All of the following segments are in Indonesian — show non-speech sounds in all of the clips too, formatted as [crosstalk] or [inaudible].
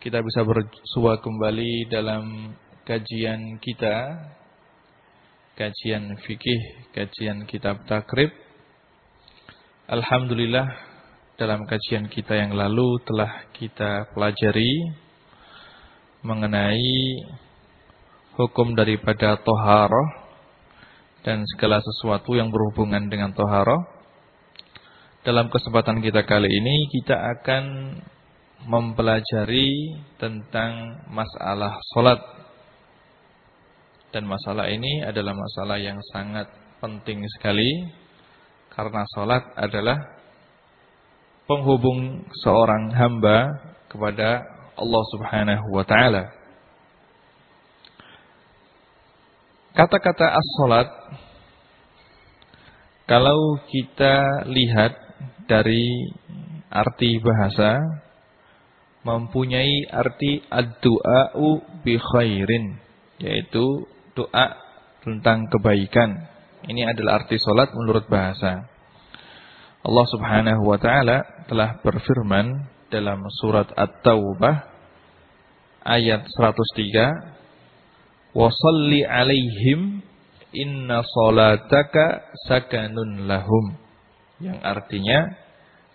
kita bisa bersua kembali dalam kajian kita kajian fikih, kajian kitab takrib. Alhamdulillah dalam kajian kita yang lalu telah kita pelajari mengenai hukum daripada toharoh dan segala sesuatu yang berhubungan dengan toharoh. Dalam kesempatan kita kali ini kita akan mempelajari tentang masalah solat. Dan masalah ini adalah masalah yang sangat penting sekali. Karena solat adalah penghubung seorang hamba kepada Allah subhanahu wa ta'ala. Kata-kata as-solat, kalau kita lihat dari arti bahasa, mempunyai arti ad-du'a'u bi khairin yaitu doa tentang kebaikan. Ini adalah arti solat menurut bahasa. Allah Subhanahu wa taala telah berfirman dalam surat At-Taubah ayat 103 Wa salli alaihim inna salataka sakanun lahum yang artinya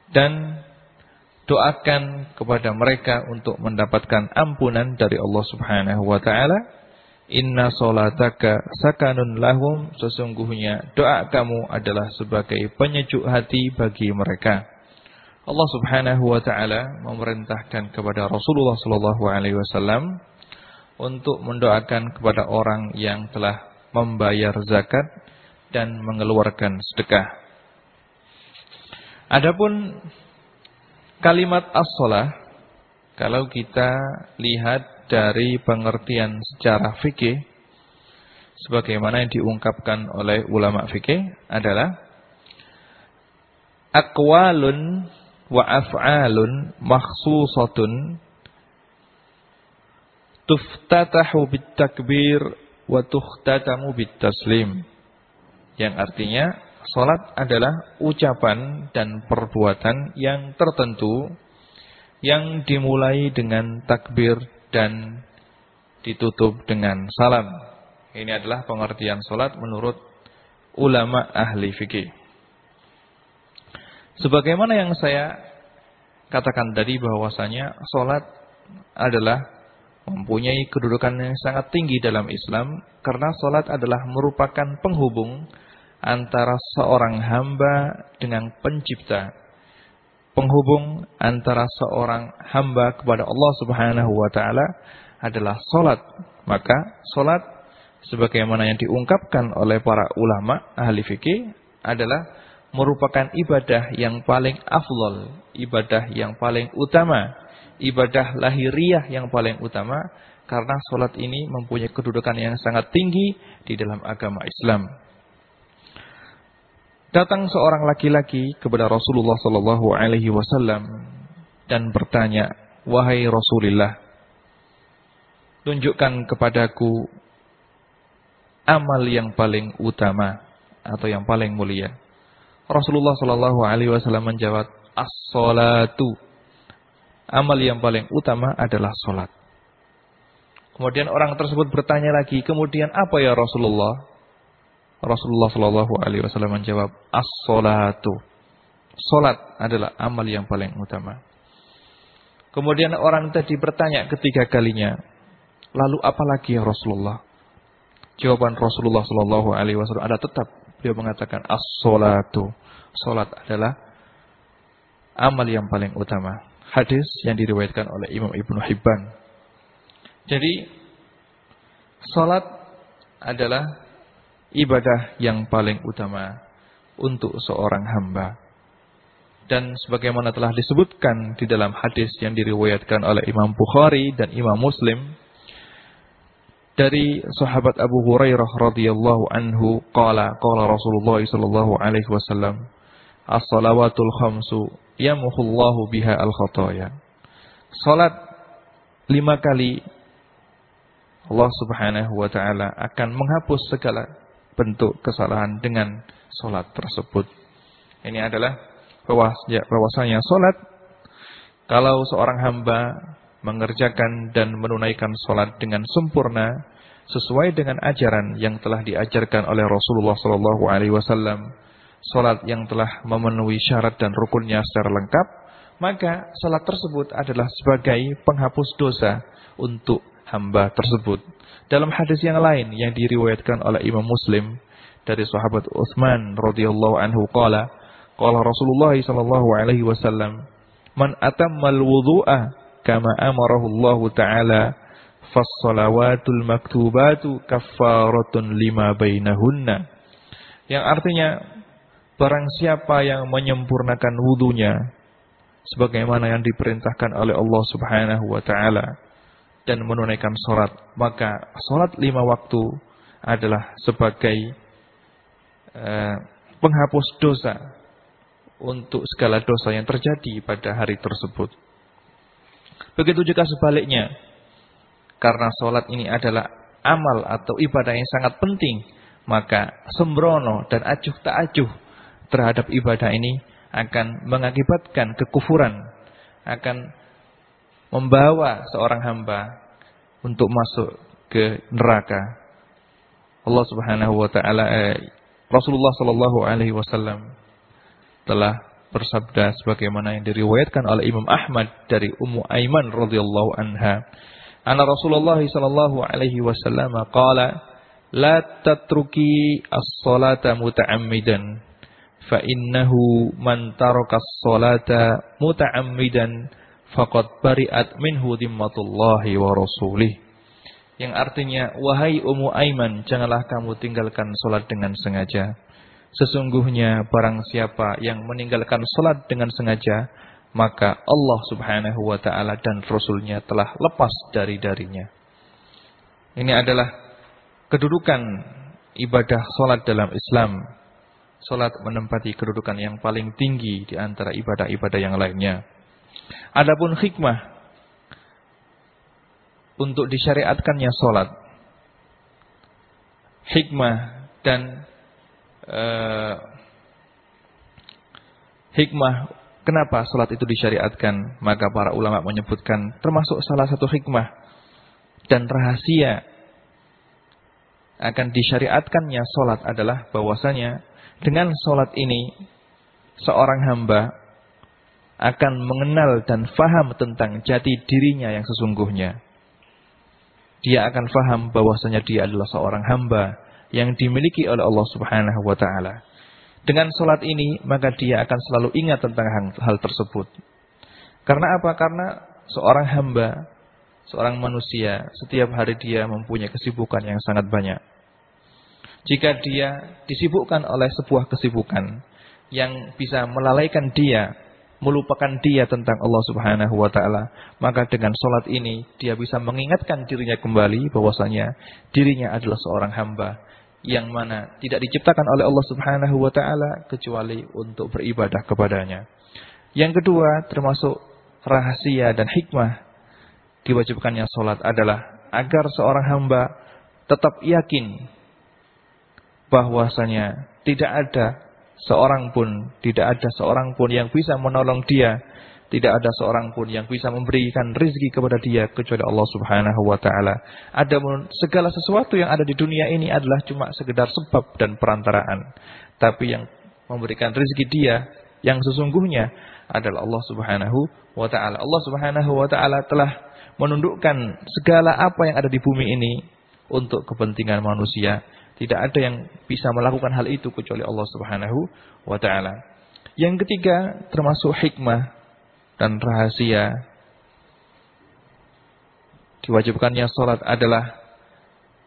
dan doakan kepada mereka untuk mendapatkan ampunan dari Allah Subhanahu wa taala. Inna salataka sakanun lahum sesungguhnya doa kamu adalah sebagai penyejuk hati bagi mereka. Allah Subhanahu wa taala memerintahkan kepada Rasulullah sallallahu alaihi wasallam untuk mendoakan kepada orang yang telah membayar zakat dan mengeluarkan sedekah. Adapun Kalimat as-salah kalau kita lihat dari pengertian secara fikih sebagaimana yang diungkapkan oleh ulama fikih adalah aqwalun wa af'alun makhsusatun tuftatahu bitakbir wa tukhtatamu bitaslim yang artinya Salat adalah ucapan dan perbuatan yang tertentu yang dimulai dengan takbir dan ditutup dengan salam. Ini adalah pengertian salat menurut ulama ahli fikih. Sebagaimana yang saya katakan tadi bahwasanya salat adalah mempunyai kedudukan yang sangat tinggi dalam Islam karena salat adalah merupakan penghubung antara seorang hamba dengan pencipta. Penghubung antara seorang hamba kepada Allah Subhanahu wa taala adalah salat. Maka salat sebagaimana yang diungkapkan oleh para ulama ahli fikih adalah merupakan ibadah yang paling afdol, ibadah yang paling utama, ibadah lahiriah yang paling utama karena salat ini mempunyai kedudukan yang sangat tinggi di dalam agama Islam. Datang seorang laki-laki kepada Rasulullah sallallahu alaihi wasallam dan bertanya, "Wahai Rasulullah, tunjukkan kepadaku amal yang paling utama atau yang paling mulia." Rasulullah sallallahu alaihi wasallam menjawab, "As-salatu." Amal yang paling utama adalah salat. Kemudian orang tersebut bertanya lagi, "Kemudian apa ya Rasulullah?" Rasulullah Shallallahu Alaihi Wasallam menjawab, as-salatu. Salat adalah amal yang paling utama. Kemudian orang tadi bertanya ketiga kalinya, lalu apa lagi ya Rasulullah? Jawaban Rasulullah Shallallahu Alaihi Wasallam ada tetap. Beliau mengatakan as-salatu. Salat adalah amal yang paling utama. Hadis yang diriwayatkan oleh Imam Ibnu Hibban. Jadi salat adalah ibadah yang paling utama untuk seorang hamba. dan sebagaimana telah disebutkan di dalam hadis yang diriwayatkan oleh Imam Bukhari dan Imam Muslim dari sahabat Abu Hurairah radhiyallahu anhu qala qala Rasulullah sallallahu alaihi wasallam as-salawatul khamsu yamuhullahu biha al-khataya salat lima kali Allah Subhanahu wa taala akan menghapus segala bentuk kesalahan dengan salat tersebut. Ini adalah bahwasanya solat kalau seorang hamba mengerjakan dan menunaikan solat dengan sempurna sesuai dengan ajaran yang telah diajarkan oleh Rasulullah Sallallahu Alaihi Wasallam, solat yang telah memenuhi syarat dan rukunnya secara lengkap, maka solat tersebut adalah sebagai penghapus dosa untuk hamba tersebut. Dalam hadis yang lain yang diriwayatkan oleh Imam Muslim dari sahabat Utsman radhiyallahu anhu qala Qala Rasulullah sallallahu alaihi wasallam, "Man atammal wudu'a kama amarahu Allah taala, fas-salawatul maktubatu kaffaratun lima bainahunna." Yang artinya barang siapa yang menyempurnakan wudunya sebagaimana yang diperintahkan oleh Allah Subhanahu wa taala dan menunaikan salat, maka salat lima waktu adalah sebagai uh, penghapus dosa untuk segala dosa yang terjadi pada hari tersebut. Begitu juga sebaliknya. Karena sholat ini adalah amal atau ibadah yang sangat penting. Maka sembrono dan acuh tak acuh terhadap ibadah ini akan mengakibatkan kekufuran. Akan membawa seorang hamba untuk masuk ke neraka. Allah Subhanahu wa taala eh, Rasulullah sallallahu alaihi wasallam telah bersabda sebagaimana yang diriwayatkan oleh Imam Ahmad dari Ummu Aiman radhiyallahu anha. Anna Rasulullah sallallahu alaihi wasallam qala la tatruki as-salata muta'ammidan fa innahu man taraka as-salata muta'ammidan faqad bari'at minhu dhimmatullahi wa rasulih. Yang artinya wahai Ummu Aiman janganlah kamu tinggalkan salat dengan sengaja Sesungguhnya barang siapa yang meninggalkan salat dengan sengaja, maka Allah subhanahu wa ta'ala dan Rasulnya telah lepas dari darinya. Ini adalah kedudukan ibadah salat dalam Islam. Salat menempati kedudukan yang paling tinggi di antara ibadah-ibadah yang lainnya. Adapun hikmah untuk disyariatkannya salat. Hikmah dan uh, hikmah kenapa salat itu disyariatkan, maka para ulama menyebutkan termasuk salah satu hikmah dan rahasia akan disyariatkannya salat adalah bahwasanya dengan salat ini seorang hamba akan mengenal dan faham tentang jati dirinya yang sesungguhnya. Dia akan faham bahwasanya dia adalah seorang hamba yang dimiliki oleh Allah Subhanahu wa taala. Dengan salat ini maka dia akan selalu ingat tentang hal tersebut. Karena apa? Karena seorang hamba, seorang manusia setiap hari dia mempunyai kesibukan yang sangat banyak. Jika dia disibukkan oleh sebuah kesibukan yang bisa melalaikan dia, melupakan dia tentang Allah Subhanahu wa taala, maka dengan salat ini dia bisa mengingatkan dirinya kembali bahwasanya dirinya adalah seorang hamba yang mana tidak diciptakan oleh Allah Subhanahu wa taala kecuali untuk beribadah kepadanya. Yang kedua, termasuk rahasia dan hikmah diwajibkannya salat adalah agar seorang hamba tetap yakin bahwasanya tidak ada seorang pun, tidak ada seorang pun yang bisa menolong dia tidak ada seorang pun yang bisa memberikan rizki kepada dia kecuali Allah subhanahu wa ta'ala. Ada segala sesuatu yang ada di dunia ini adalah cuma sekedar sebab dan perantaraan. Tapi yang memberikan rizki dia yang sesungguhnya adalah Allah subhanahu wa ta'ala. Allah subhanahu wa ta'ala telah menundukkan segala apa yang ada di bumi ini untuk kepentingan manusia. Tidak ada yang bisa melakukan hal itu kecuali Allah subhanahu wa ta'ala. Yang ketiga termasuk hikmah dan rahasia. Diwajibkannya sholat adalah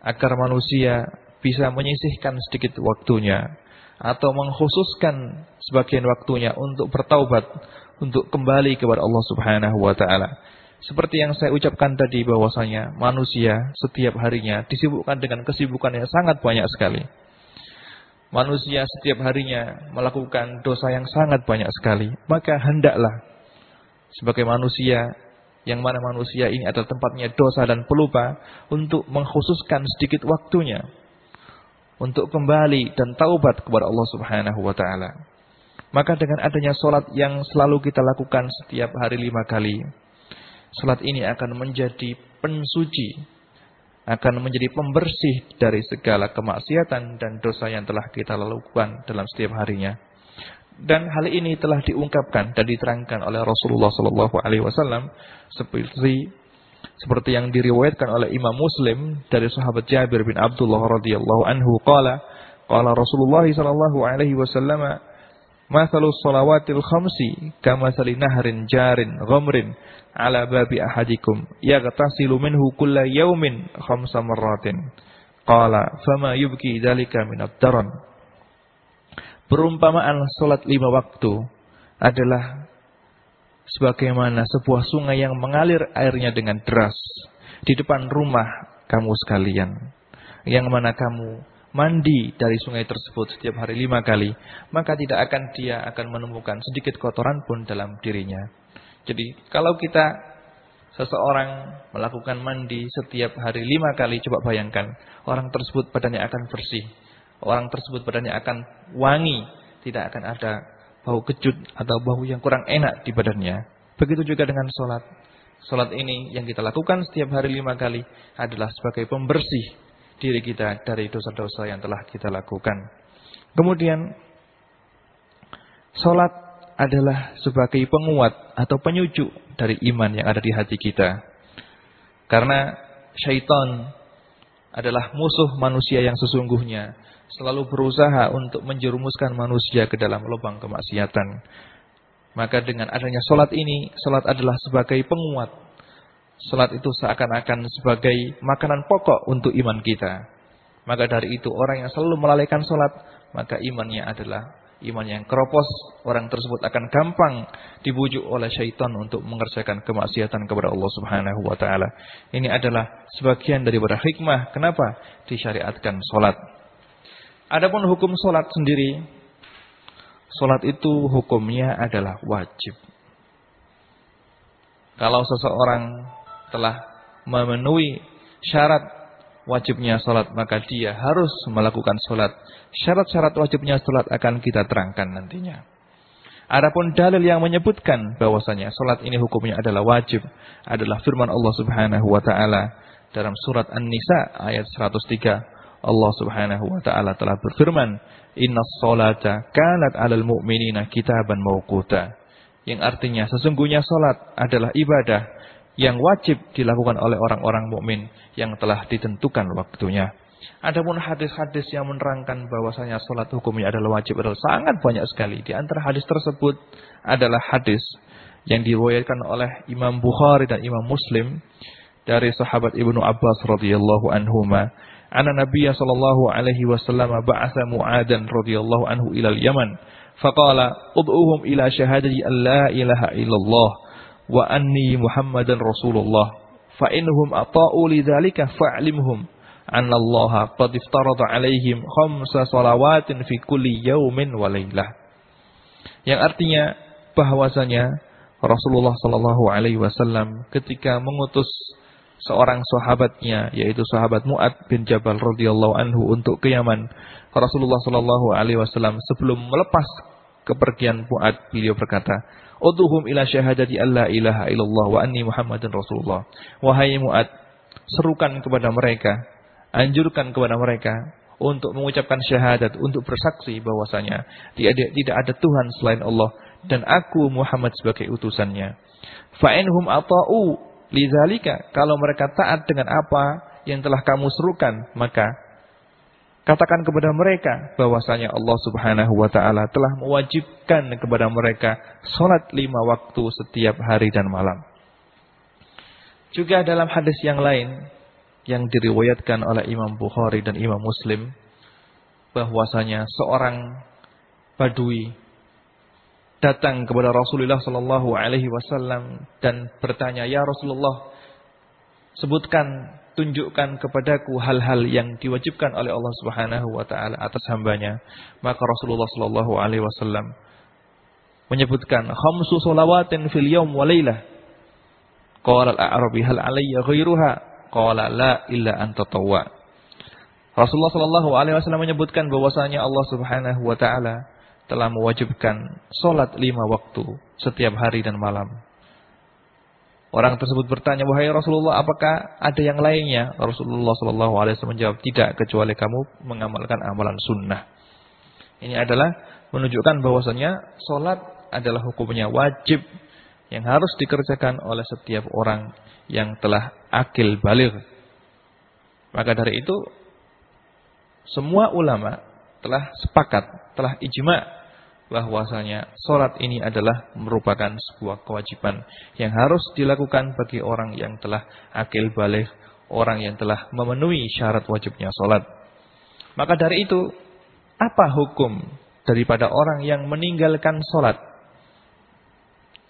agar manusia bisa menyisihkan sedikit waktunya atau mengkhususkan sebagian waktunya untuk bertaubat, untuk kembali kepada Allah Subhanahu wa taala. Seperti yang saya ucapkan tadi bahwasanya manusia setiap harinya disibukkan dengan kesibukan yang sangat banyak sekali. Manusia setiap harinya melakukan dosa yang sangat banyak sekali. Maka hendaklah sebagai manusia yang mana manusia ini adalah tempatnya dosa dan pelupa untuk mengkhususkan sedikit waktunya untuk kembali dan taubat kepada Allah Subhanahu wa taala. Maka dengan adanya solat yang selalu kita lakukan setiap hari lima kali, Salat ini akan menjadi pensuci, akan menjadi pembersih dari segala kemaksiatan dan dosa yang telah kita lakukan dalam setiap harinya. Dan hal ini telah diungkapkan dan diterangkan oleh Rasulullah sallallahu alaihi wasallam seperti seperti yang diriwayatkan oleh Imam Muslim dari sahabat Jabir bin Abdullah radhiyallahu anhu qala qala Rasulullah sallallahu alaihi wasallam Mathalu salawatil khamsi kamathali nahrin jarin ghamrin ala babi ahadikum yaghtasilu minhu kulla yawmin khamsa marratin. Qala fama yubki dzalika min ad-daran. Perumpamaan salat lima waktu adalah sebagaimana sebuah sungai yang mengalir airnya dengan deras di depan rumah kamu sekalian. Yang mana kamu mandi dari sungai tersebut setiap hari lima kali, maka tidak akan dia akan menemukan sedikit kotoran pun dalam dirinya. Jadi kalau kita seseorang melakukan mandi setiap hari lima kali, coba bayangkan orang tersebut badannya akan bersih, orang tersebut badannya akan wangi, tidak akan ada bau kejut atau bau yang kurang enak di badannya. Begitu juga dengan sholat. Sholat ini yang kita lakukan setiap hari lima kali adalah sebagai pembersih diri kita dari dosa-dosa yang telah kita lakukan. Kemudian salat adalah sebagai penguat atau penyujuk dari iman yang ada di hati kita. Karena syaitan adalah musuh manusia yang sesungguhnya selalu berusaha untuk menjerumuskan manusia ke dalam lubang kemaksiatan. Maka dengan adanya solat ini, solat adalah sebagai penguat Salat itu seakan-akan sebagai makanan pokok untuk iman kita. Maka dari itu orang yang selalu melalaikan salat, maka imannya adalah iman yang keropos. Orang tersebut akan gampang dibujuk oleh syaitan untuk mengerjakan kemaksiatan kepada Allah Subhanahu wa taala. Ini adalah sebagian daripada hikmah kenapa disyariatkan salat. Adapun hukum salat sendiri, salat itu hukumnya adalah wajib. Kalau seseorang telah memenuhi syarat wajibnya salat maka dia harus melakukan salat. Syarat-syarat wajibnya salat akan kita terangkan nantinya. Adapun dalil yang menyebutkan bahwasanya salat ini hukumnya adalah wajib adalah firman Allah Subhanahu wa taala dalam surat An-Nisa ayat 103. Allah Subhanahu wa taala telah berfirman, "Innas salata kanat 'alal mu'minina kitaban mawquta." Yang artinya sesungguhnya salat adalah ibadah yang wajib dilakukan oleh orang-orang mukmin yang telah ditentukan waktunya. Adapun hadis-hadis yang menerangkan bahwasanya salat hukumnya adalah wajib adalah sangat banyak sekali. Di antara hadis tersebut adalah hadis yang diriwayatkan oleh Imam Bukhari dan Imam Muslim dari sahabat Ibnu Abbas radhiyallahu anhuma anna Nabiya sallallahu alaihi wasallam ba'atha Mu'adan radhiyallahu anhu ila al-Yaman faqala ud'uhum ila syahadati an la ilaha illallah wa anni Muhammadan Rasulullah. Fa inhum ata'u lidzalika fa'limhum anna Allah qad iftarada alaihim khamsa salawatin fi kulli yaumin wa lailah yang artinya bahwasanya Rasulullah sallallahu alaihi wasallam ketika mengutus seorang sahabatnya yaitu sahabat Mu'ad bin Jabal radhiyallahu anhu untuk ke Yaman Rasulullah sallallahu alaihi wasallam sebelum melepas kepergian Mu'ad beliau berkata Uduhum ila syahadati alla ilaha illallah wa anni Muhammadin Rasulullah. Wahai Mu'ad, serukan kepada mereka, anjurkan kepada mereka untuk mengucapkan syahadat, untuk bersaksi bahwasanya tidak, tidak ada Tuhan selain Allah dan aku Muhammad sebagai utusannya. Fa'inhum ata'u lidzalika kalau mereka taat dengan apa yang telah kamu serukan, maka Katakan kepada mereka bahwasanya Allah Subhanahu wa taala telah mewajibkan kepada mereka salat lima waktu setiap hari dan malam. Juga dalam hadis yang lain yang diriwayatkan oleh Imam Bukhari dan Imam Muslim bahwasanya seorang badui datang kepada Rasulullah sallallahu alaihi wasallam dan bertanya, "Ya Rasulullah, sebutkan, tunjukkan kepadaku hal-hal yang diwajibkan oleh Allah Subhanahu wa taala atas hambanya." Maka Rasulullah sallallahu alaihi wasallam menyebutkan khamsu shalawatin fil yaum wa lailah. Qala al-a'rabi hal alayya ghairuha? Qala la illa an tatawwa. Rasulullah sallallahu alaihi wasallam menyebutkan bahwasanya Allah Subhanahu wa taala telah mewajibkan sholat lima waktu setiap hari dan malam. Orang tersebut bertanya, wahai Rasulullah, apakah ada yang lainnya? Rasulullah Shallallahu Alaihi Wasallam menjawab, tidak, kecuali kamu mengamalkan amalan sunnah. Ini adalah menunjukkan bahwasanya sholat adalah hukumnya wajib yang harus dikerjakan oleh setiap orang yang telah akil balik. Maka dari itu, semua ulama telah sepakat, telah ijma bahwasanya sholat ini adalah merupakan sebuah kewajiban yang harus dilakukan bagi orang yang telah akil balik, orang yang telah memenuhi syarat wajibnya sholat. Maka dari itu, apa hukum daripada orang yang meninggalkan sholat?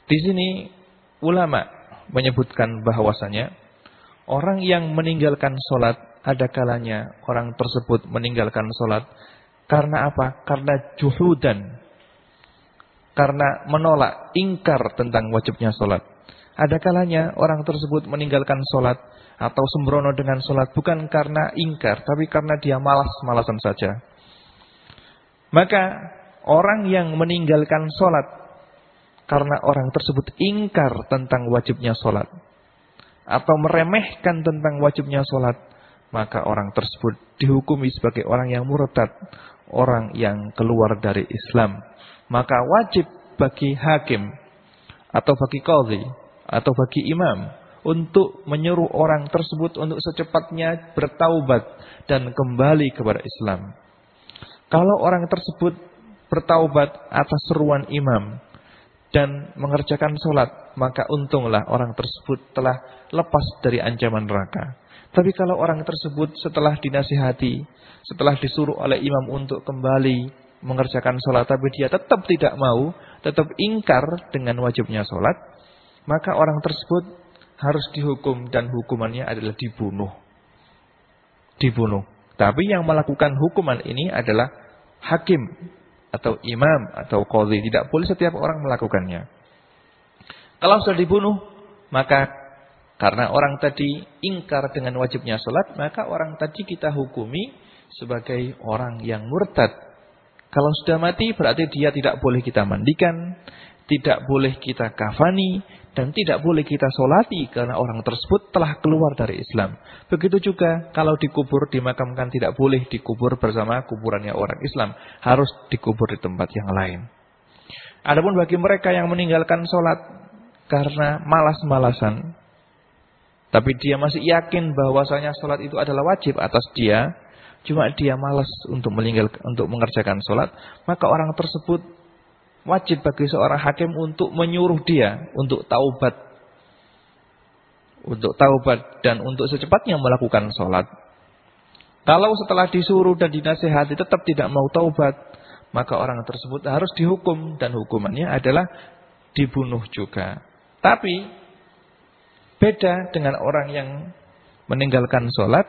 Di sini ulama menyebutkan bahwasanya orang yang meninggalkan sholat ada kalanya orang tersebut meninggalkan sholat karena apa? Karena juhudan. Karena menolak, ingkar tentang wajibnya sholat. Ada kalanya orang tersebut meninggalkan sholat atau sembrono dengan sholat bukan karena ingkar, tapi karena dia malas-malasan saja. Maka orang yang meninggalkan sholat karena orang tersebut ingkar tentang wajibnya sholat atau meremehkan tentang wajibnya sholat, maka orang tersebut dihukumi sebagai orang yang murtad, orang yang keluar dari Islam. Maka wajib bagi hakim atau bagi qadhi atau bagi imam untuk menyuruh orang tersebut untuk secepatnya bertaubat dan kembali kepada Islam. Kalau orang tersebut bertaubat atas seruan imam dan mengerjakan sholat, maka untunglah orang tersebut telah lepas dari ancaman neraka. Tapi kalau orang tersebut setelah dinasihati, setelah disuruh oleh imam untuk kembali mengerjakan sholat, tapi dia tetap tidak mau, tetap ingkar dengan wajibnya sholat, maka orang tersebut harus dihukum dan hukumannya adalah dibunuh. Dibunuh. Tapi yang melakukan hukuman ini adalah hakim atau imam atau qadhi. Tidak boleh setiap orang melakukannya. Kalau sudah dibunuh, maka karena orang tadi ingkar dengan wajibnya sholat, maka orang tadi kita hukumi sebagai orang yang murtad. Kalau sudah mati berarti dia tidak boleh kita mandikan, tidak boleh kita kafani, dan tidak boleh kita sholati karena orang tersebut telah keluar dari Islam. Begitu juga kalau dikubur, dimakamkan tidak boleh dikubur bersama kuburannya orang Islam. Harus dikubur di tempat yang lain. Adapun bagi mereka yang meninggalkan sholat karena malas-malasan, tapi dia masih yakin bahwasanya sholat itu adalah wajib atas dia. Cuma dia malas untuk meninggal untuk mengerjakan sholat. Maka orang tersebut wajib bagi seorang hakim untuk menyuruh dia untuk taubat. Untuk taubat dan untuk secepatnya melakukan sholat. Kalau setelah disuruh dan dinasehati tetap tidak mau taubat. Maka orang tersebut harus dihukum. Dan hukumannya adalah dibunuh juga. Tapi Beda dengan orang yang meninggalkan sholat,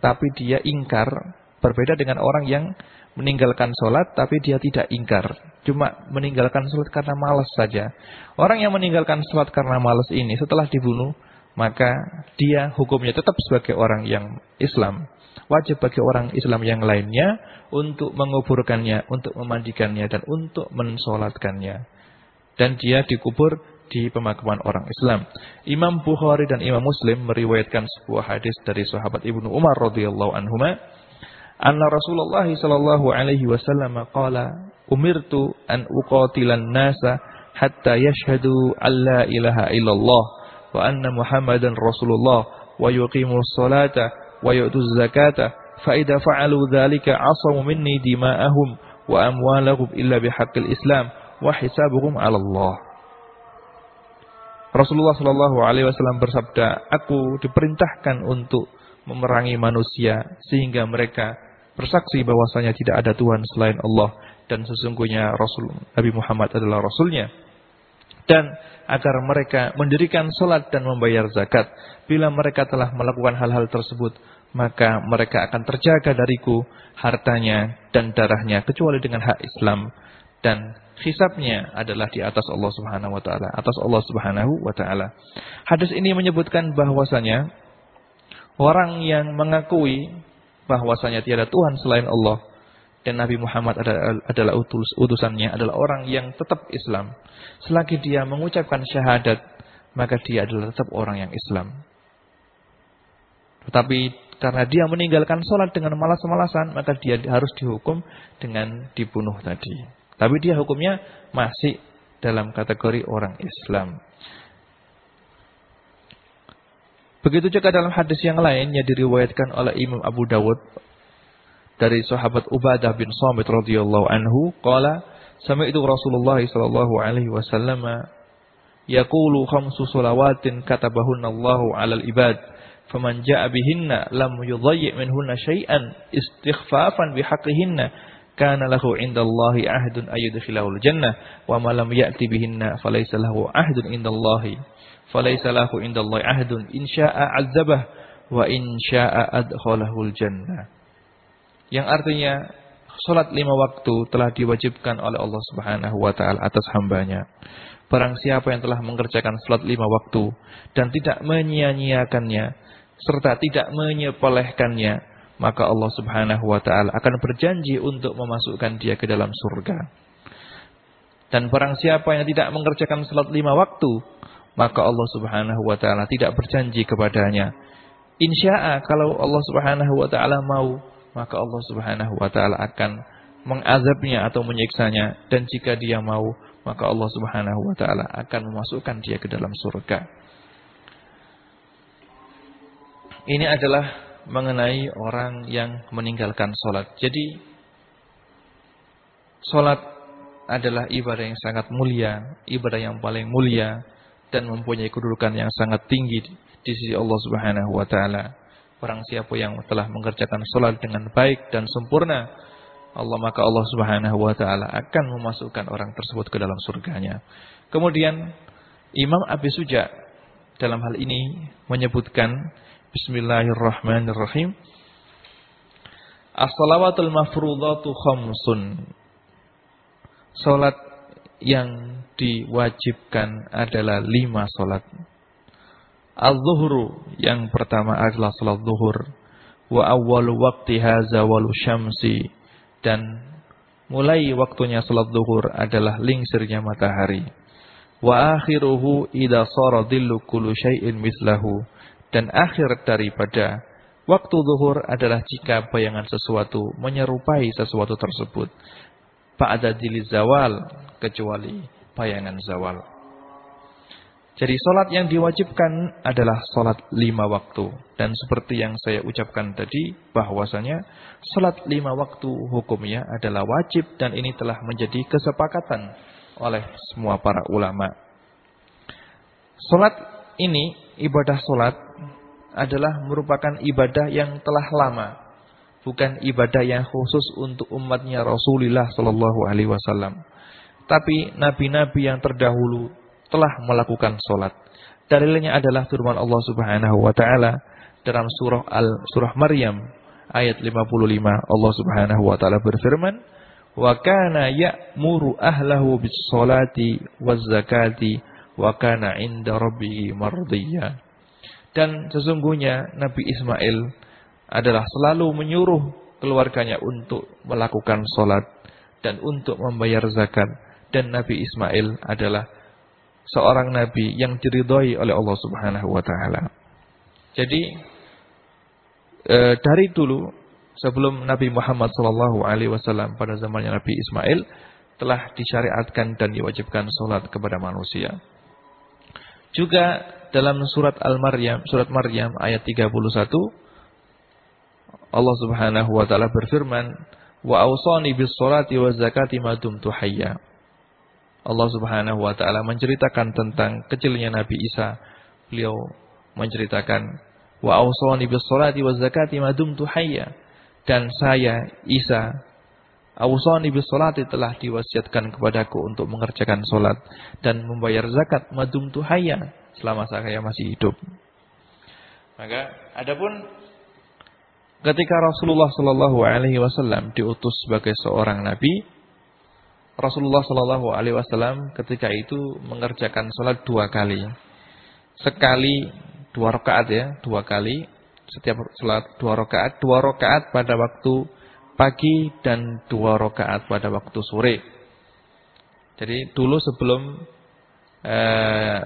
tapi dia ingkar. Berbeda dengan orang yang meninggalkan sholat, tapi dia tidak ingkar. Cuma meninggalkan sholat karena malas saja. Orang yang meninggalkan sholat karena malas ini setelah dibunuh, maka dia hukumnya tetap sebagai orang yang Islam. Wajib bagi orang Islam yang lainnya untuk menguburkannya, untuk memandikannya, dan untuk mensolatkannya. Dan dia dikubur di pemakaman orang Islam. Imam Bukhari dan Imam Muslim meriwayatkan sebuah hadis dari sahabat Ibnu Umar radhiyallahu anhuma anna Rasulullah sallallahu alaihi wasallam qala umirtu an uqatilan nasa hatta yashhadu an la ilaha illallah wa anna Muhammadan Rasulullah wa yuqimus salata wa yu'tuz zakata fa idza fa'alu dhalika 'asamu minni dima'ahum wa amwalahum illa bihaqqil Islam wa hisabuhum 'ala Allah Rasulullah Shallallahu Alaihi Wasallam bersabda, aku diperintahkan untuk memerangi manusia sehingga mereka bersaksi bahwasanya tidak ada Tuhan selain Allah dan sesungguhnya Rasul Nabi Muhammad adalah Rasulnya. Dan agar mereka mendirikan solat dan membayar zakat. Bila mereka telah melakukan hal-hal tersebut, maka mereka akan terjaga dariku hartanya dan darahnya kecuali dengan hak Islam dan hisabnya adalah di atas Allah Subhanahu wa taala, atas Allah Subhanahu wa taala. Hadis ini menyebutkan bahwasanya orang yang mengakui bahwasanya tiada Tuhan selain Allah dan Nabi Muhammad adalah, adalah utus, utusannya adalah orang yang tetap Islam. Selagi dia mengucapkan syahadat, maka dia adalah tetap orang yang Islam. Tetapi karena dia meninggalkan sholat dengan malas-malasan, maka dia harus dihukum dengan dibunuh tadi. Tapi dia hukumnya masih dalam kategori orang Islam. Begitu juga dalam hadis yang lain yang diriwayatkan oleh Imam Abu Dawud dari sahabat Ubadah bin Samit radhiyallahu anhu qala sami'tu Rasulullah sallallahu alaihi wasallam yaqulu khamsu salawatin katabahunna Allahu 'alal ibad faman jaa'a bihinna lam yudayyi' minhunna syai'an istighfafan bihaqqihinna kana lahu 'indallahi ahdun ayyudkhilahul jannah wa ma lam ya'ti bihinna falaysa lahu ahdun indallahi falaysa lahu indallahi ahdun in syaa'a 'adzabah wa in syaa'a adkhalahul jannah yang artinya salat lima waktu telah diwajibkan oleh Allah Subhanahu wa taala atas hambanya. Barang siapa yang telah mengerjakan salat lima waktu dan tidak menyia-nyiakannya serta tidak menyepelehkannya, maka Allah Subhanahu wa taala akan berjanji untuk memasukkan dia ke dalam surga. Dan barang siapa yang tidak mengerjakan salat lima waktu, maka Allah Subhanahu wa taala tidak berjanji kepadanya. Insya'a kalau Allah Subhanahu wa taala mau maka Allah Subhanahu wa taala akan mengazabnya atau menyiksanya dan jika dia mau maka Allah Subhanahu wa taala akan memasukkan dia ke dalam surga. Ini adalah mengenai orang yang meninggalkan solat. Jadi solat adalah ibadah yang sangat mulia, ibadah yang paling mulia dan mempunyai kedudukan yang sangat tinggi di sisi Allah Subhanahu wa taala. Orang siapa yang telah mengerjakan sholat dengan baik dan sempurna, Allah maka Allah Subhanahu wa taala akan memasukkan orang tersebut ke dalam surganya. Kemudian Imam Abi Suja dalam hal ini menyebutkan Bismillahirrahmanirrahim. As-salawatul mafrudatu khamsun. Salat yang diwajibkan adalah lima salat. Az-zuhru yang pertama adalah salat zuhur. Wa awwalu waqtiha zawalu syamsi dan mulai waktunya salat zuhur adalah lingsirnya matahari. Wa akhiruhu idza sara dhillu kullu syai'in mislahu dan akhir daripada waktu zuhur adalah jika bayangan sesuatu menyerupai sesuatu tersebut. Ba'da diliz zawal kecuali bayangan zawal. Jadi solat yang diwajibkan adalah solat lima waktu. Dan seperti yang saya ucapkan tadi, bahwasanya solat lima waktu hukumnya adalah wajib dan ini telah menjadi kesepakatan oleh semua para ulama. Solat ini, ibadah solat adalah merupakan ibadah yang telah lama. Bukan ibadah yang khusus untuk umatnya Rasulullah Sallallahu Alaihi Wasallam. Tapi nabi-nabi yang terdahulu telah melakukan solat. Dalilnya adalah firman Allah Subhanahu wa taala dalam surah Al surah Maryam ayat 55 Allah Subhanahu wa taala berfirman wa kana ya'muru ahlahu bis salati waz zakati wa kana 'inda rabbih mardiyya. Dan sesungguhnya Nabi Ismail adalah selalu menyuruh keluarganya untuk melakukan solat dan untuk membayar zakat dan Nabi Ismail adalah seorang nabi yang diridhoi oleh Allah Subhanahu wa taala. Jadi e, dari dulu sebelum Nabi Muhammad sallallahu alaihi wasallam pada zamannya Nabi Ismail telah disyariatkan dan diwajibkan salat kepada manusia. Juga dalam surat Al-Maryam, surat Maryam ayat 31 Allah Subhanahu wa taala berfirman, "Wa awsani bis salati waz zakati ma dumtu hayya." Allah Subhanahu wa taala menceritakan tentang kecilnya Nabi Isa. Beliau menceritakan wa awsani bis salati waz zakati ma dumtu hayya. dan saya Isa Awsani bis salati telah diwasiatkan kepadaku untuk mengerjakan salat dan membayar zakat madum tuhaya selama saya masih hidup. Maka adapun ketika Rasulullah Shallallahu alaihi wasallam diutus sebagai seorang nabi, Rasulullah Shallallahu alaihi wasallam ketika itu mengerjakan salat dua kali. Sekali dua rakaat ya, dua kali setiap salat dua rakaat, dua rakaat pada waktu pagi dan dua rakaat pada waktu sore. Jadi dulu sebelum eh,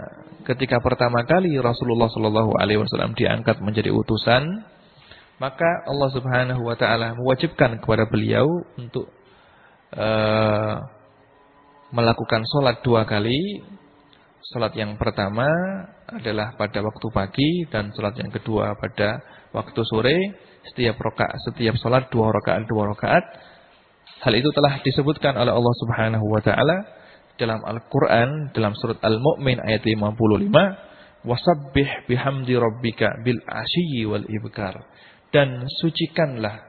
ketika pertama kali Rasulullah Shallallahu Alaihi Wasallam diangkat menjadi utusan, maka Allah Subhanahu Wa Taala mewajibkan kepada beliau untuk eh, melakukan sholat dua kali. Sholat yang pertama adalah pada waktu pagi dan sholat yang kedua pada waktu sore setiap rakaat setiap salat dua rakaat dua rakaat. Hal itu telah disebutkan oleh Allah Subhanahu wa taala dalam Al-Qur'an dalam surat Al-Mu'min ayat 55, "Wasabbih bihamdi rabbika bil asyi wal ibkar." Dan sucikanlah,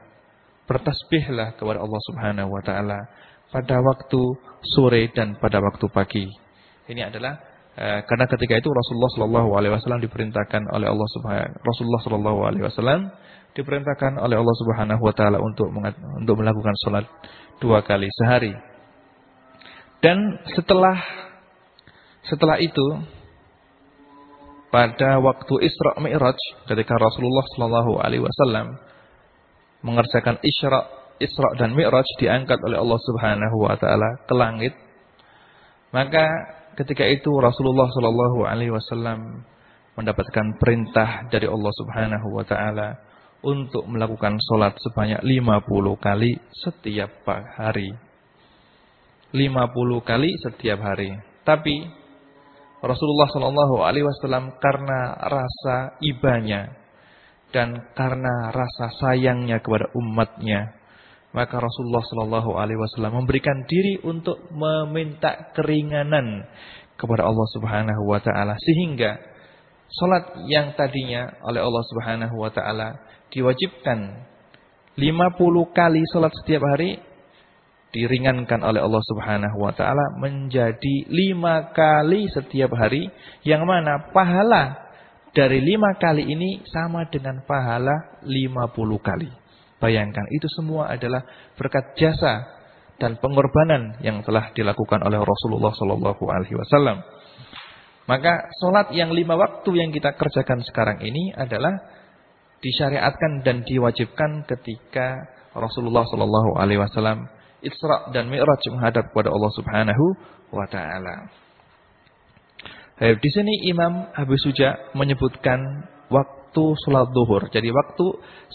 bertasbihlah kepada Allah Subhanahu wa taala pada waktu sore dan pada waktu pagi. Ini adalah eh, karena ketika itu Rasulullah Shallallahu alaihi wasallam diperintahkan oleh Allah Subhanahu Rasulullah Shallallahu alaihi wasallam diperintahkan oleh Allah Subhanahu wa taala untuk untuk melakukan salat dua kali sehari. Dan setelah setelah itu pada waktu Isra Mi'raj ketika Rasulullah Shallallahu alaihi wasallam mengerjakan Isra Isra dan Mi'raj diangkat oleh Allah Subhanahu wa taala ke langit maka ketika itu Rasulullah Shallallahu alaihi wasallam mendapatkan perintah dari Allah Subhanahu wa taala untuk melakukan sholat sebanyak 50 kali setiap hari. 50 kali setiap hari. Tapi Rasulullah Shallallahu Alaihi Wasallam karena rasa ibanya dan karena rasa sayangnya kepada umatnya, maka Rasulullah Shallallahu Alaihi Wasallam memberikan diri untuk meminta keringanan kepada Allah Subhanahu Wa Taala sehingga sholat yang tadinya oleh Allah Subhanahu Wa Taala diwajibkan 50 kali sholat setiap hari diringankan oleh Allah Subhanahu wa taala menjadi 5 kali setiap hari yang mana pahala dari 5 kali ini sama dengan pahala 50 kali. Bayangkan itu semua adalah berkat jasa dan pengorbanan yang telah dilakukan oleh Rasulullah sallallahu alaihi wasallam. Maka solat yang lima waktu yang kita kerjakan sekarang ini adalah disyariatkan dan diwajibkan ketika Rasulullah Shallallahu Alaihi Wasallam Isra dan Mi'raj menghadap kepada Allah Subhanahu wa taala. Di sini Imam Abu Suja menyebutkan waktu sholat duhur. Jadi waktu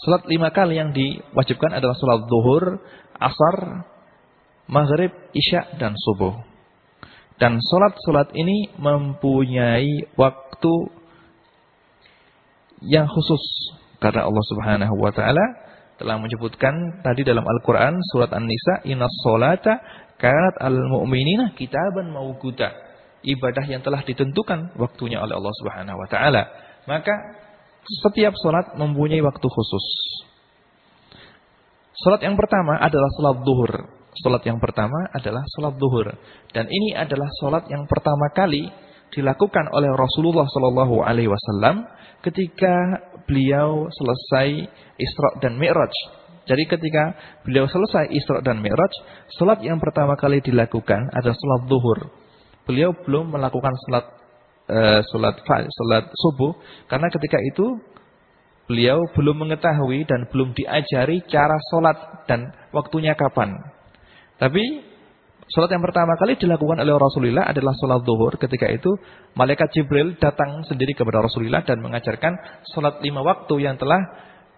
sholat lima kali yang diwajibkan adalah sholat duhur, asar, maghrib, isya, dan subuh. Dan sholat-sholat ini mempunyai waktu yang khusus karena Allah Subhanahu wa taala telah menyebutkan tadi dalam Al-Qur'an surat An-Nisa innas solata kanat al-mu'minina kitaban mawquta. Ibadah yang telah ditentukan waktunya oleh Allah Subhanahu wa taala. Maka setiap salat mempunyai waktu khusus. Salat yang pertama adalah salat zuhur. Salat yang pertama adalah salat zuhur dan ini adalah salat yang pertama kali dilakukan oleh Rasulullah sallallahu alaihi wasallam ketika beliau selesai Isra dan Mi'raj. Jadi ketika beliau selesai Isra dan Mi'raj, salat yang pertama kali dilakukan adalah salat zuhur. Beliau belum melakukan salat uh, salat salat subuh karena ketika itu beliau belum mengetahui dan belum diajari cara salat dan waktunya kapan. Tapi Salat yang pertama kali dilakukan oleh Rasulullah adalah salat zuhur. Ketika itu malaikat Jibril datang sendiri kepada Rasulullah dan mengajarkan salat lima waktu yang telah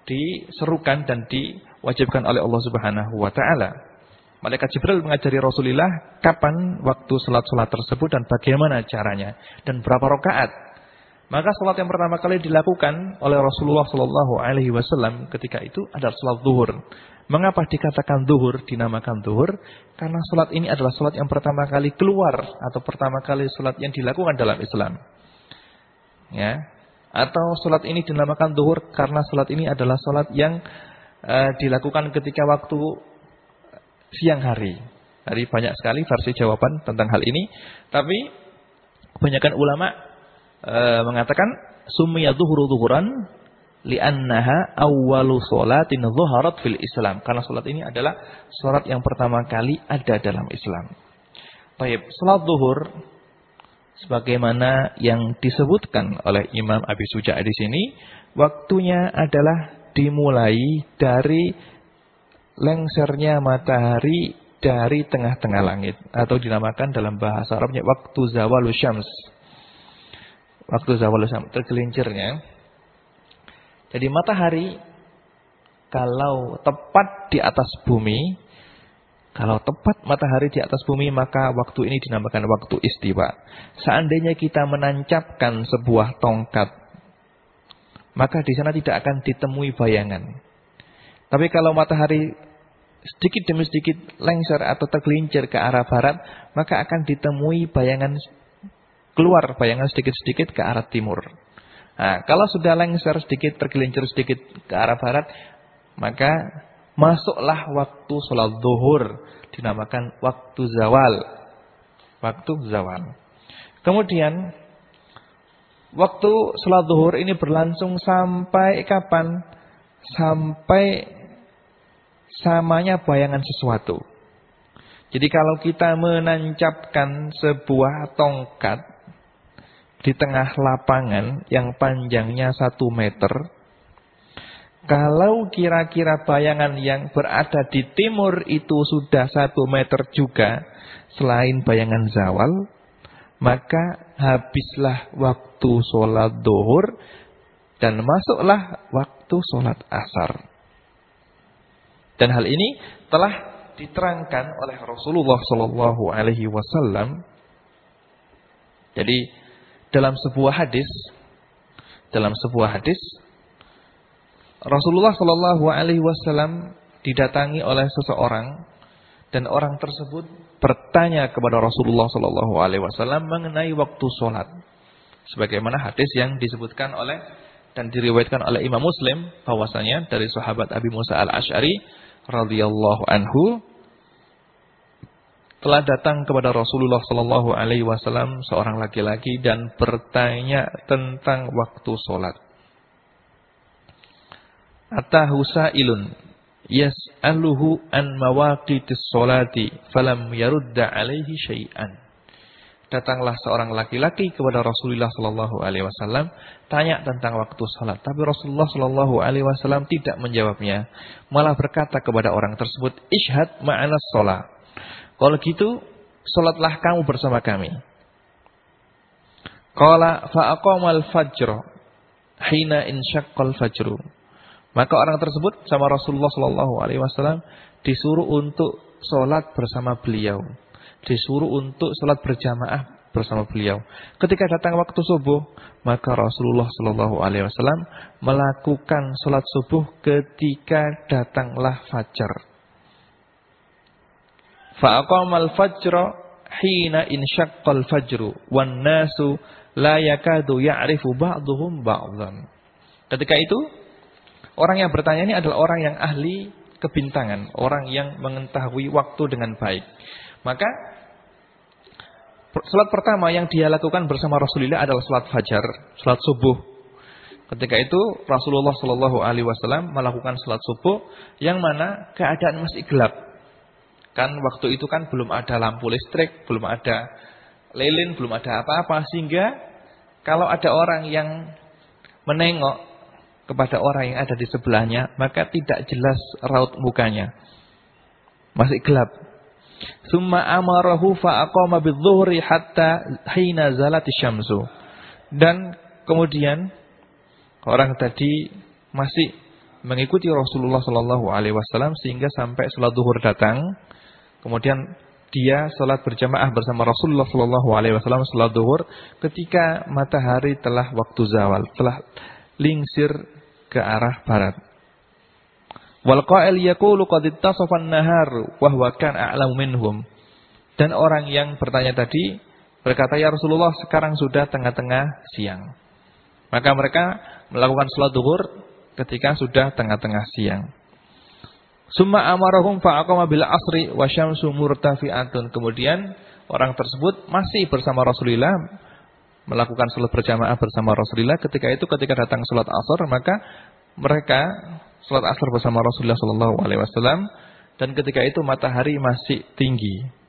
diserukan dan diwajibkan oleh Allah Subhanahu wa taala. Malaikat Jibril mengajari Rasulullah kapan waktu salat-salat tersebut dan bagaimana caranya dan berapa rakaat. Maka salat yang pertama kali dilakukan oleh Rasulullah Shallallahu alaihi wasallam ketika itu adalah salat zuhur. Mengapa dikatakan duhur, dinamakan duhur? Karena sholat ini adalah sholat yang pertama kali keluar atau pertama kali sholat yang dilakukan dalam Islam. Ya, atau sholat ini dinamakan duhur karena sholat ini adalah sholat yang uh, dilakukan ketika waktu siang hari. Hari banyak sekali versi jawaban tentang hal ini. Tapi kebanyakan ulama uh, mengatakan summiya dhuhru dhuhuran li'annaha awwalu sholatin dhuharat fil Islam. Karena salat ini adalah salat yang pertama kali ada dalam Islam. Baik, salat zuhur sebagaimana yang disebutkan oleh Imam Abi Suja di sini, waktunya adalah dimulai dari lengsernya matahari dari tengah-tengah langit atau dinamakan dalam bahasa Arabnya waktu zawal syams. Waktu zawal syams tergelincirnya. Jadi matahari kalau tepat di atas bumi kalau tepat matahari di atas bumi maka waktu ini dinamakan waktu istiwa. Seandainya kita menancapkan sebuah tongkat, maka di sana tidak akan ditemui bayangan. Tapi kalau matahari sedikit demi sedikit lengser atau tergelincir ke arah barat, maka akan ditemui bayangan keluar bayangan sedikit-sedikit ke arah timur. Nah, kalau sudah lengser sedikit, tergelincir sedikit ke arah barat, maka Masuklah waktu sholat zuhur. Dinamakan waktu zawal. Waktu zawal. Kemudian, waktu sholat zuhur ini berlangsung sampai kapan? Sampai samanya bayangan sesuatu. Jadi kalau kita menancapkan sebuah tongkat di tengah lapangan yang panjangnya satu meter, kalau kira-kira bayangan yang berada di timur itu sudah satu meter juga, selain bayangan zawal, maka habislah waktu sholat dohur dan masuklah waktu sholat asar. Dan hal ini telah diterangkan oleh Rasulullah Shallallahu Alaihi Wasallam. Jadi dalam sebuah hadis, dalam sebuah hadis Rasulullah Shallallahu Alaihi Wasallam didatangi oleh seseorang dan orang tersebut bertanya kepada Rasulullah Shallallahu Alaihi Wasallam mengenai waktu sholat. Sebagaimana hadis yang disebutkan oleh dan diriwayatkan oleh Imam Muslim bahwasanya dari sahabat Abi Musa al Ashari radhiyallahu anhu telah datang kepada Rasulullah Shallallahu Alaihi Wasallam seorang laki-laki dan bertanya tentang waktu sholat atahu sa'ilun yas'aluhu an mawaqitis sholati falam yarudda alaihi syai'an. Datanglah seorang laki-laki kepada Rasulullah sallallahu alaihi wasallam tanya tentang waktu salat, tapi Rasulullah sallallahu alaihi wasallam tidak menjawabnya, malah berkata kepada orang tersebut, "Ishhad ma'ana shalah." Kalau gitu, salatlah kamu bersama kami. Qala fa aqama al-fajr hina insyaqqal fajru. Maka orang tersebut sama Rasulullah Shallallahu Alaihi Wasallam disuruh untuk sholat bersama beliau, disuruh untuk sholat berjamaah bersama beliau. Ketika datang waktu subuh, maka Rasulullah Shallallahu Alaihi Wasallam melakukan sholat subuh ketika datanglah fajar. Fa'aqamal fajra hina insyaqqal fajru wan nasu la yakadu ya'rifu ba'duhum ba'dhan. Ketika itu Orang yang bertanya ini adalah orang yang ahli kebintangan, orang yang mengetahui waktu dengan baik. Maka salat pertama yang dia lakukan bersama Rasulullah adalah salat fajar, salat subuh. Ketika itu Rasulullah Shallallahu Alaihi Wasallam melakukan salat subuh yang mana keadaan masih gelap. Kan waktu itu kan belum ada lampu listrik, belum ada lilin, belum ada apa-apa sehingga kalau ada orang yang menengok kepada orang yang ada di sebelahnya, maka tidak jelas raut mukanya. Masih gelap. Summa amarahu fa'aqama bidzuhri hatta hina zalati syamsu. Dan kemudian orang tadi masih mengikuti Rasulullah sallallahu alaihi wasallam sehingga sampai salat zuhur datang. Kemudian dia salat berjamaah bersama Rasulullah sallallahu alaihi wasallam salat zuhur ketika matahari telah waktu zawal, telah lingsir ke arah barat. Wal qa'il yaqulu qad an-nahar wa huwa kan minhum. Dan orang yang bertanya tadi berkata, "Ya Rasulullah, sekarang sudah tengah-tengah siang." Maka mereka melakukan salat zuhur ketika sudah tengah-tengah siang. Summa amarahum fa'aqama bil asri wa syamsu murtafi'atun. Kemudian orang tersebut masih bersama Rasulullah melakukan salat berjamaah bersama Rasulullah. Ketika itu ketika datang salat asar maka mereka salat asar bersama Rasulullah sallallahu alaihi wasallam dan ketika itu matahari masih tinggi.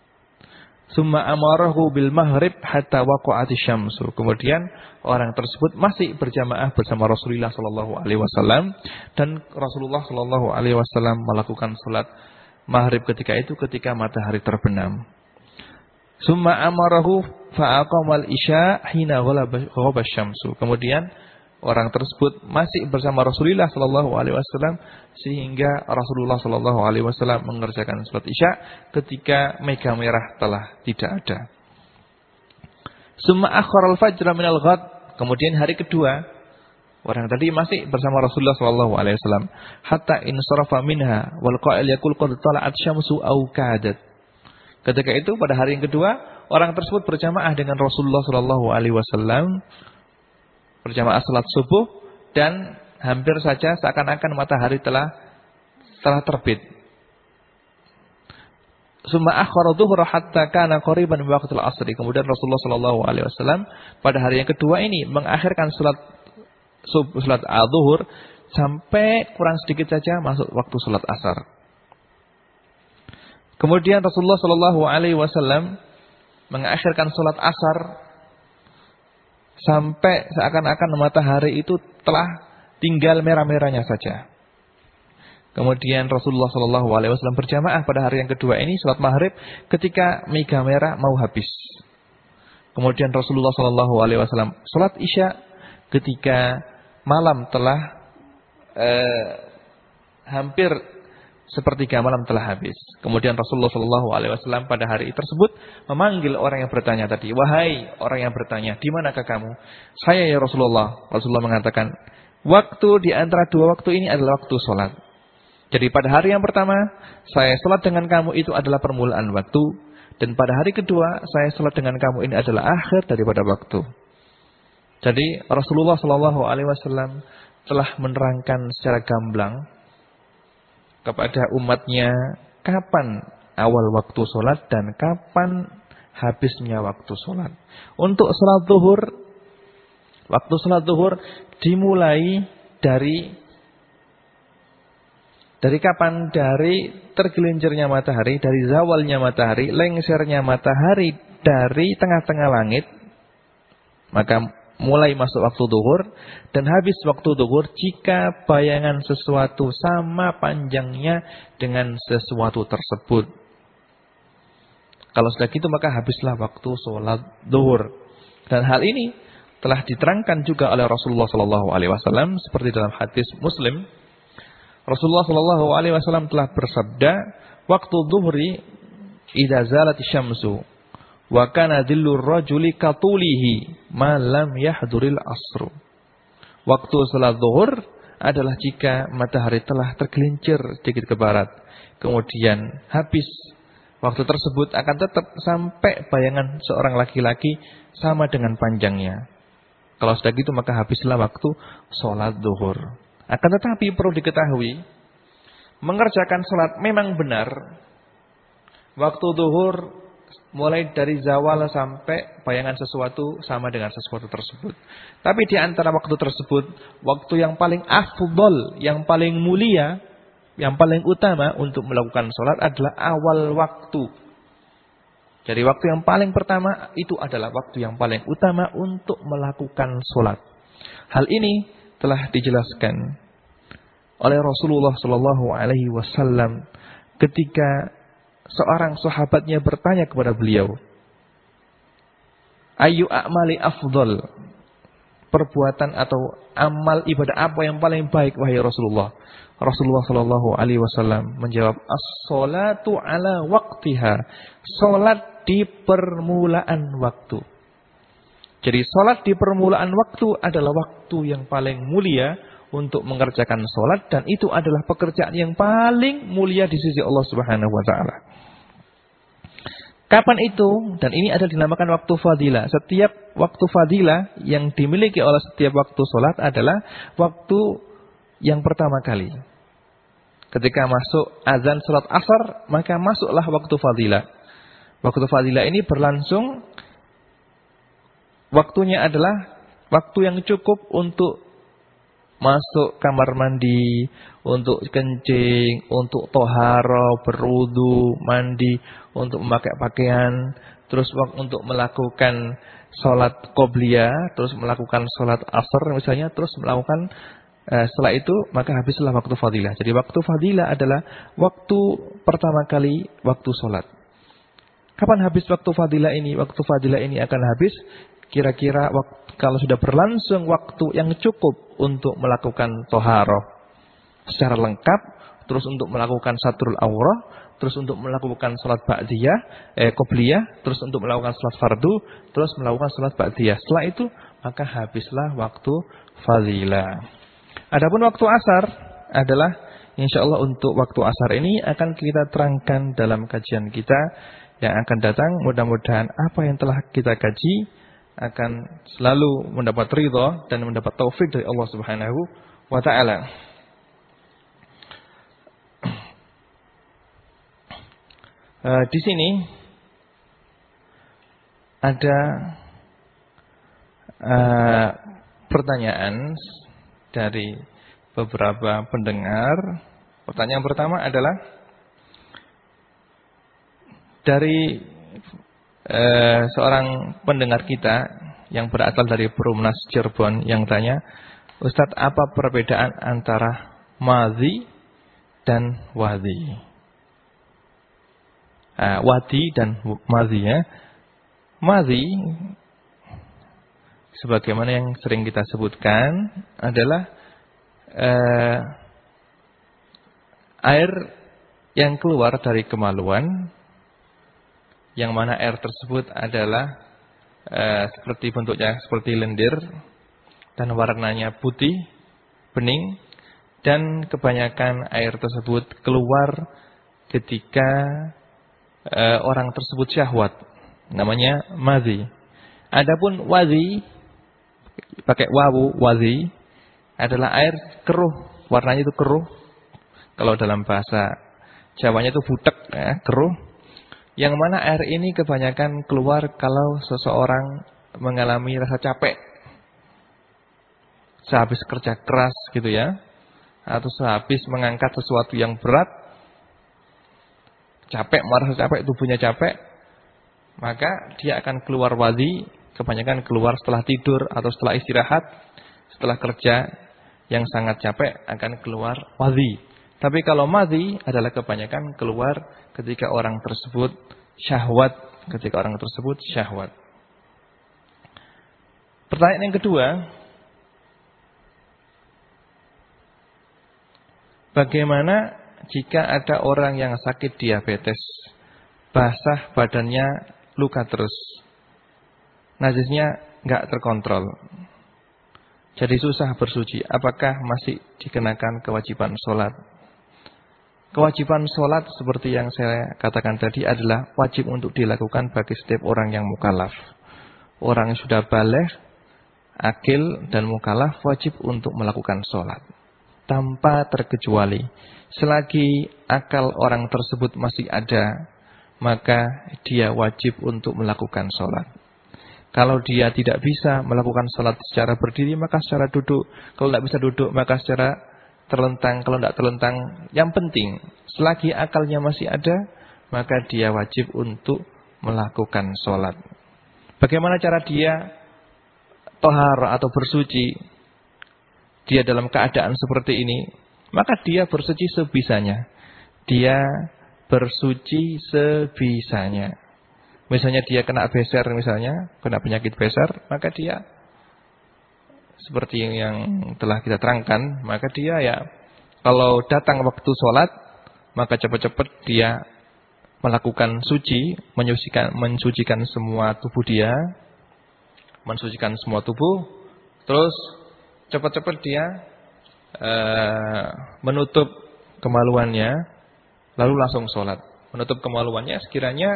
Summa amarahu bil maghrib hatta waqa'ati syamsu. Kemudian orang tersebut masih berjamaah bersama Rasulullah sallallahu alaihi wasallam dan Rasulullah sallallahu alaihi wasallam melakukan salat maghrib ketika itu ketika matahari terbenam. Summa amarahu fa'aqamal isya hina ghaba syamsu. Kemudian orang tersebut masih bersama Rasulullah sallallahu alaihi wasallam sehingga Rasulullah sallallahu alaihi wasallam mengerjakan salat Isya ketika mega merah telah tidak ada. Summa akhara al-fajr min al-ghad. Kemudian hari kedua orang tadi masih bersama Rasulullah sallallahu alaihi wasallam hatta in sarafa minha wal qa'il yaqul qad tala'at syamsu aw kadat. Ketika itu pada hari yang kedua orang tersebut berjamaah dengan Rasulullah sallallahu alaihi wasallam berjamaah salat subuh dan hampir saja seakan-akan matahari telah telah terbit. Summa akhara dhuhra hatta kana qariban min asri. Kemudian Rasulullah sallallahu alaihi wasallam pada hari yang kedua ini mengakhirkan salat subuh salat zuhur sampai kurang sedikit saja masuk waktu salat asar. Kemudian Rasulullah sallallahu alaihi wasallam mengakhirkan salat asar Sampai seakan-akan matahari itu telah tinggal merah-merahnya saja. Kemudian Rasulullah Shallallahu Alaihi Wasallam berjamaah pada hari yang kedua ini sholat maghrib ketika mega merah mau habis. Kemudian Rasulullah Shallallahu Alaihi Wasallam sholat isya ketika malam telah eh, hampir sepertiga malam telah habis. Kemudian Rasulullah Shallallahu Alaihi Wasallam pada hari tersebut memanggil orang yang bertanya tadi, wahai orang yang bertanya, di manakah kamu? Saya ya Rasulullah. Rasulullah mengatakan, waktu di antara dua waktu ini adalah waktu sholat. Jadi pada hari yang pertama saya sholat dengan kamu itu adalah permulaan waktu, dan pada hari kedua saya sholat dengan kamu ini adalah akhir daripada waktu. Jadi Rasulullah Shallallahu Alaihi Wasallam telah menerangkan secara gamblang kepada umatnya kapan awal waktu sholat dan kapan habisnya waktu sholat. Untuk sholat zuhur, waktu sholat zuhur dimulai dari dari kapan? Dari tergelincirnya matahari, dari zawalnya matahari, lengsernya matahari dari tengah-tengah langit. Maka mulai masuk waktu duhur dan habis waktu duhur jika bayangan sesuatu sama panjangnya dengan sesuatu tersebut. Kalau sudah gitu maka habislah waktu sholat duhur. Dan hal ini telah diterangkan juga oleh Rasulullah Sallallahu Alaihi Wasallam seperti dalam hadis Muslim. Rasulullah Sallallahu Alaihi Wasallam telah bersabda, waktu duhri idza zalat syamsu Wa kana dhillur rajuli katulihi ma lam yahduril asru. Waktu salat zuhur adalah jika matahari telah tergelincir sedikit ke barat. Kemudian habis waktu tersebut akan tetap sampai bayangan seorang laki-laki sama dengan panjangnya. Kalau sudah gitu maka habislah waktu sholat zuhur. Akan tetapi perlu diketahui, mengerjakan sholat memang benar. Waktu zuhur mulai dari zawal sampai bayangan sesuatu sama dengan sesuatu tersebut. Tapi di antara waktu tersebut, waktu yang paling afdol, yang paling mulia, yang paling utama untuk melakukan sholat adalah awal waktu. Jadi waktu yang paling pertama itu adalah waktu yang paling utama untuk melakukan sholat. Hal ini telah dijelaskan oleh Rasulullah Shallallahu Alaihi Wasallam ketika seorang sahabatnya bertanya kepada beliau, Ayu a'mali afdol. Perbuatan atau amal ibadah apa yang paling baik wahai Rasulullah? Rasulullah Shallallahu alaihi wasallam menjawab, "As-salatu ala waktiha." Salat di permulaan waktu. Jadi salat di permulaan waktu adalah waktu yang paling mulia untuk mengerjakan salat dan itu adalah pekerjaan yang paling mulia di sisi Allah Subhanahu wa taala. Kapan itu? Dan ini adalah dinamakan waktu fadilah. Setiap waktu fadilah yang dimiliki oleh setiap waktu sholat adalah waktu yang pertama kali. Ketika masuk azan salat asar, maka masuklah waktu fadilah. Waktu fadilah ini berlangsung waktunya adalah waktu yang cukup untuk masuk kamar mandi, untuk kencing, untuk toharo, berudu, mandi, untuk memakai pakaian, terus untuk melakukan sholat qobliyah, terus melakukan sholat asar misalnya, terus melakukan Eh, setelah itu maka habislah waktu fadilah. Jadi waktu fadilah adalah waktu pertama kali waktu sholat. Kapan habis waktu fadilah ini? Waktu fadilah ini akan habis kira-kira kalau sudah berlangsung waktu yang cukup untuk melakukan toharoh secara lengkap, terus untuk melakukan satrul aurah, terus untuk melakukan sholat ba'diyah, eh, qobliyah, terus untuk melakukan sholat fardu, terus melakukan sholat ba'diyah. Setelah itu maka habislah waktu fadilah. Adapun waktu asar adalah insya Allah untuk waktu asar ini akan kita terangkan dalam kajian kita yang akan datang. Mudah-mudahan apa yang telah kita kaji akan selalu mendapat ridho dan mendapat taufik dari Allah Subhanahu wa taala. Uh, [clears throat] di sini ada uh, pertanyaan dari beberapa pendengar. Pertanyaan pertama adalah dari eh, seorang pendengar kita yang berasal dari Perumnas Cirebon yang tanya, Ustadz apa perbedaan antara mazi dan wadi? Uh, wadi dan mazi ya. Mazi sebagaimana yang sering kita sebutkan adalah eh, air yang keluar dari kemaluan yang mana air tersebut adalah eh, seperti bentuknya seperti lendir dan warnanya putih bening dan kebanyakan air tersebut keluar ketika eh, orang tersebut syahwat namanya mazi adapun wazi pakai wawu wazi adalah air keruh, warnanya itu keruh. Kalau dalam bahasa Jawanya itu butek ya, keruh. Yang mana air ini kebanyakan keluar kalau seseorang mengalami rasa capek. Sehabis kerja keras gitu ya. Atau sehabis mengangkat sesuatu yang berat. Capek, merasa capek, tubuhnya capek. Maka dia akan keluar wadi kebanyakan keluar setelah tidur atau setelah istirahat, setelah kerja yang sangat capek akan keluar wadhi. Tapi kalau madhi adalah kebanyakan keluar ketika orang tersebut syahwat, ketika orang tersebut syahwat. Pertanyaan yang kedua, bagaimana jika ada orang yang sakit diabetes, basah badannya luka terus? najisnya nggak terkontrol. Jadi susah bersuci. Apakah masih dikenakan kewajiban sholat? Kewajiban sholat seperti yang saya katakan tadi adalah wajib untuk dilakukan bagi setiap orang yang mukallaf. Orang yang sudah balik, akil dan mukallaf wajib untuk melakukan sholat. Tanpa terkecuali. Selagi akal orang tersebut masih ada, maka dia wajib untuk melakukan sholat. Kalau dia tidak bisa melakukan salat secara berdiri, maka secara duduk. Kalau tidak bisa duduk, maka secara terlentang. Kalau tidak terlentang, yang penting, selagi akalnya masih ada, maka dia wajib untuk melakukan salat. Bagaimana cara dia tohar atau bersuci? Dia dalam keadaan seperti ini, maka dia bersuci sebisanya. Dia bersuci sebisanya. Misalnya dia kena beser misalnya, kena penyakit beser, maka dia seperti yang telah kita terangkan, maka dia ya kalau datang waktu sholat, maka cepat-cepat dia melakukan suci, menyucikan, mensucikan semua tubuh dia, mensucikan semua tubuh, terus cepat-cepat dia uh, menutup kemaluannya, lalu langsung sholat. Menutup kemaluannya sekiranya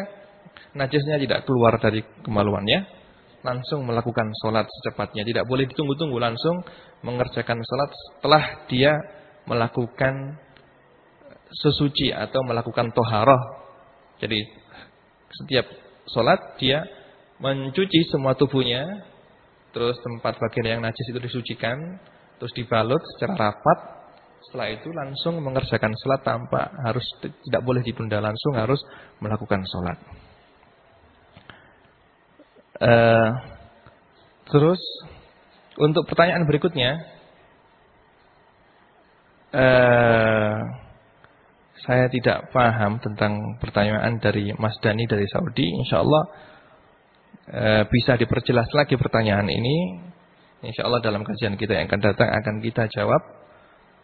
najisnya tidak keluar dari kemaluannya, langsung melakukan sholat secepatnya. Tidak boleh ditunggu-tunggu, langsung mengerjakan sholat setelah dia melakukan sesuci atau melakukan toharoh. Jadi setiap sholat dia mencuci semua tubuhnya, terus tempat bagian yang najis itu disucikan, terus dibalut secara rapat. Setelah itu langsung mengerjakan sholat tanpa harus tidak boleh ditunda langsung harus melakukan sholat. Uh, terus untuk pertanyaan berikutnya, uh, saya tidak paham tentang pertanyaan dari Mas Dani dari Saudi. Insya Allah e, bisa diperjelas lagi pertanyaan ini. Insya Allah dalam kajian kita yang akan datang akan kita jawab.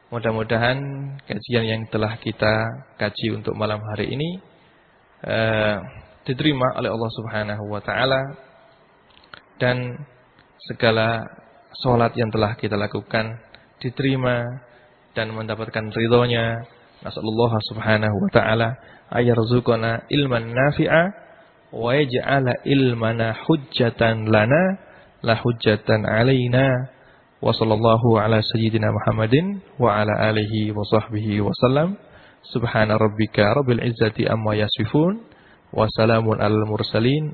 Mudah-mudahan kajian yang telah kita kaji untuk malam hari ini e, diterima oleh Allah Subhanahu Wa Taala dan segala sholat yang telah kita lakukan diterima dan mendapatkan ridhonya. Nasallallahu subhanahu wa ta'ala ayarzuqana ilman nafi'a wa yaj'ala ilmana hujjatan lana la hujjatan alaina. Wa sallallahu ala sayyidina Muhammadin wa ala alihi wa sahbihi wa sallam. Subhana rabbika rabbil izzati amma yasifun wa salamun alal mursalin